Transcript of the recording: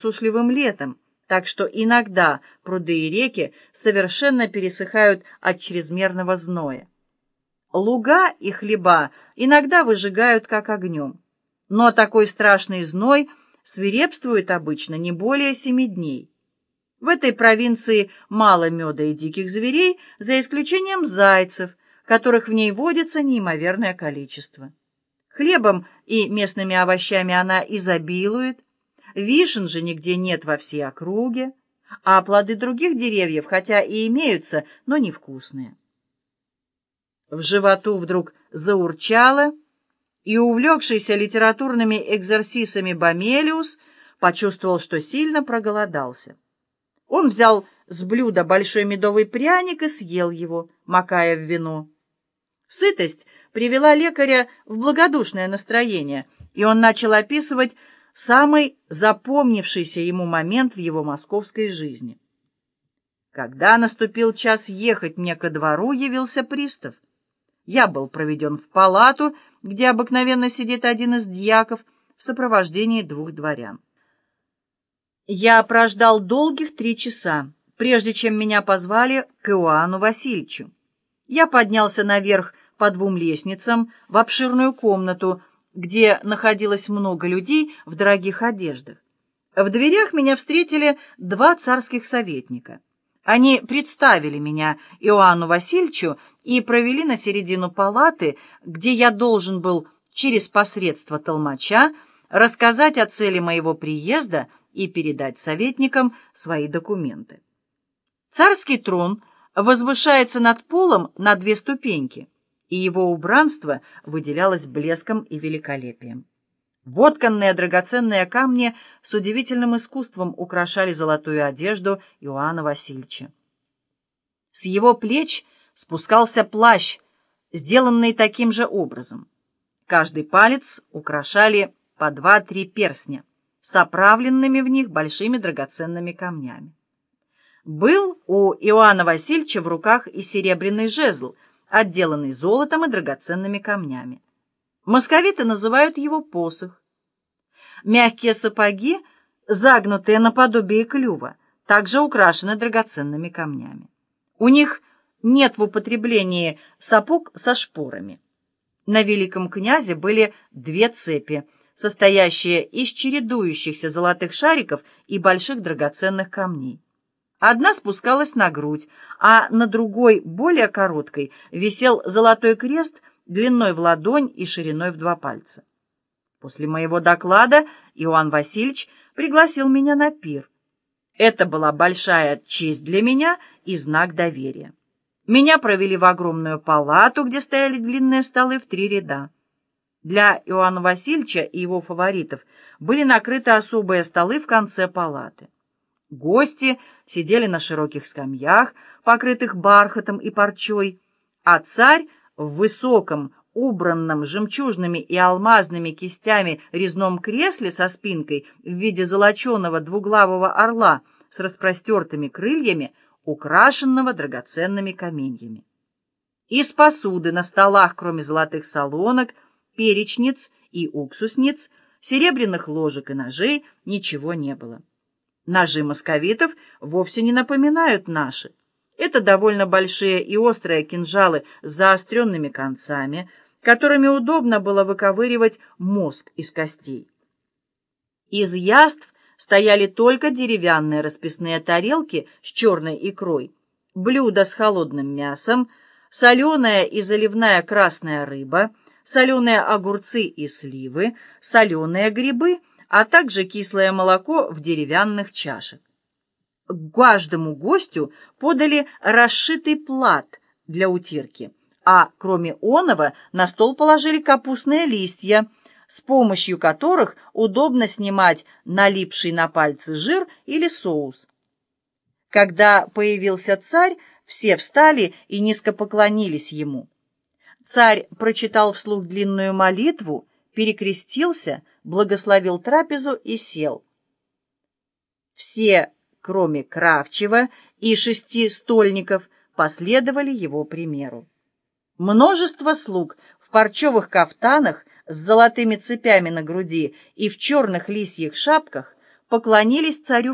сушливым летом, так что иногда пруды и реки совершенно пересыхают от чрезмерного зноя. Луга и хлеба иногда выжигают как огнем, но такой страшный зной свирепствует обычно не более семи дней. В этой провинции мало меда и диких зверей, за исключением зайцев, которых в ней водится неимоверное количество. Хлебом и местными овощами она изобилует, вишен же нигде нет во всей округе, а плоды других деревьев, хотя и имеются, но невкусные. В животу вдруг заурчало, и увлекшийся литературными экзерсисами Бомелиус почувствовал, что сильно проголодался. Он взял с блюда большой медовый пряник и съел его, макая в вино. Сытость привела лекаря в благодушное настроение, и он начал описывать самый запомнившийся ему момент в его московской жизни. Когда наступил час ехать мне ко двору, явился пристав. Я был проведен в палату, где обыкновенно сидит один из дьяков в сопровождении двух дворян. Я прождал долгих три часа, прежде чем меня позвали к Иоанну Васильевичу. Я поднялся наверх по двум лестницам в обширную комнату, где находилось много людей в дорогих одеждах. В дверях меня встретили два царских советника. Они представили меня Иоанну Васильевичу и провели на середину палаты, где я должен был через посредство толмача рассказать о цели моего приезда и передать советникам свои документы. Царский трон возвышается над полом на две ступеньки, и его убранство выделялось блеском и великолепием. Вотканные драгоценные камни с удивительным искусством украшали золотую одежду Иоанна Васильевича. С его плеч спускался плащ, сделанный таким же образом. Каждый палец украшали по два-три перстня с оправленными в них большими драгоценными камнями. Был у Иоанна Васильевича в руках и серебряный жезл, отделанный золотом и драгоценными камнями. Московиты называют его посох. Мягкие сапоги, загнутые наподобие клюва, также украшены драгоценными камнями. У них нет в употреблении сапог со шпорами. На великом князе были две цепи – состоящая из чередующихся золотых шариков и больших драгоценных камней. Одна спускалась на грудь, а на другой, более короткой, висел золотой крест длиной в ладонь и шириной в два пальца. После моего доклада Иоанн Васильевич пригласил меня на пир. Это была большая честь для меня и знак доверия. Меня провели в огромную палату, где стояли длинные столы в три ряда. Для Иоанна Васильевича и его фаворитов были накрыты особые столы в конце палаты. Гости сидели на широких скамьях, покрытых бархатом и парчой, а царь в высоком, убранном жемчужными и алмазными кистями резном кресле со спинкой в виде золоченого двуглавого орла с распростертыми крыльями, украшенного драгоценными каменьями. Из посуды на столах, кроме золотых солонок, перечниц и уксусниц, серебряных ложек и ножей ничего не было. Ножи московитов вовсе не напоминают наши. Это довольно большие и острые кинжалы с заостренными концами, которыми удобно было выковыривать мозг из костей. Из яств стояли только деревянные расписные тарелки с черной икрой, блюда с холодным мясом, соленая и заливная красная рыба — соленые огурцы и сливы, соленые грибы, а также кислое молоко в деревянных чашах. К каждому гостю подали расшитый плат для утирки, а кроме оного на стол положили капустные листья, с помощью которых удобно снимать налипший на пальцы жир или соус. Когда появился царь, все встали и низко поклонились ему. Царь прочитал вслух длинную молитву, перекрестился, благословил трапезу и сел. Все, кроме Кравчева и шести стольников, последовали его примеру. Множество слуг в парчевых кафтанах с золотыми цепями на груди и в черных лисьих шапках поклонились царю